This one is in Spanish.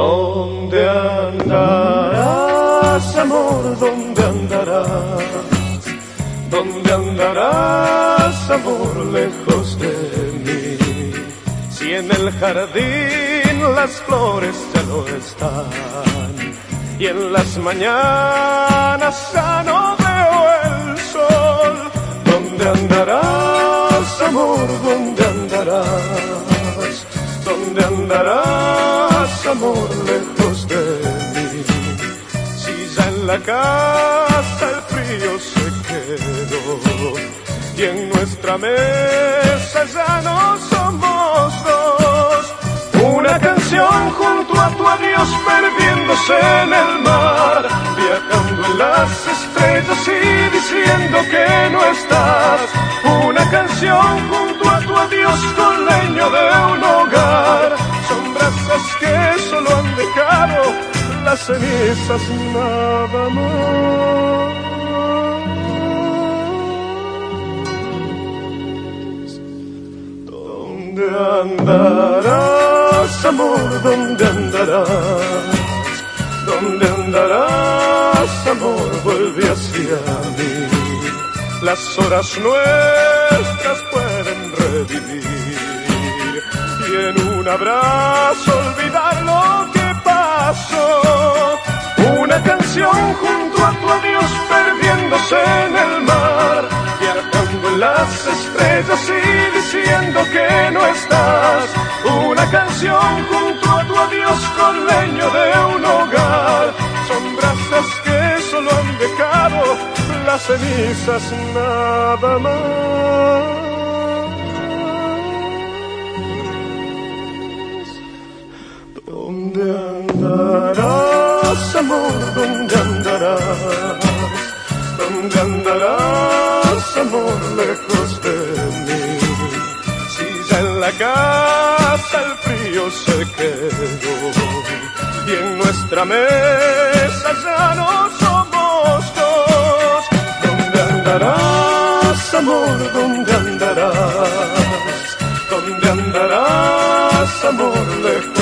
¿Dónde andarás, amor? ¿Dónde andarás? ¿Dónde andarás, amor, lejos de mí? Si en el jardín las flores ya no están y en las mañanas ya no veo el sol, ¿dónde andarás, amor? ¿Dónde andarás? ¿Dónde andarás? Amor, lejos de mí? Si ya en la casa el frío se quedó y en nuestra mesa ya no somos dos. Una canción junto a tu adiós perdiéndose en el mar, viajando en las estrellas y diciendo que no estás. Una canción junto las cenizas nada más. ¿Dónde andarás, amor? ¿Dónde andarás? ¿Dónde andarás, amor? Vuelve hacia mí. Las horas nuestras pueden revivir y en un abrazo las estrellas y diciendo que no estás. Una canción junto a tu adiós con leño de un hogar, son brasas que solo han dejado las cenizas nada más. ¿Dónde andarás, amor? ¿Dónde andarás? ¿Dónde andarás, amor, lejos de mí? Si ya en la casa el frío se quedó y en nuestra mesa ya no somos dos. ¿Dónde andarás, amor? ¿Dónde andarás? ¿Dónde andarás, amor, lejos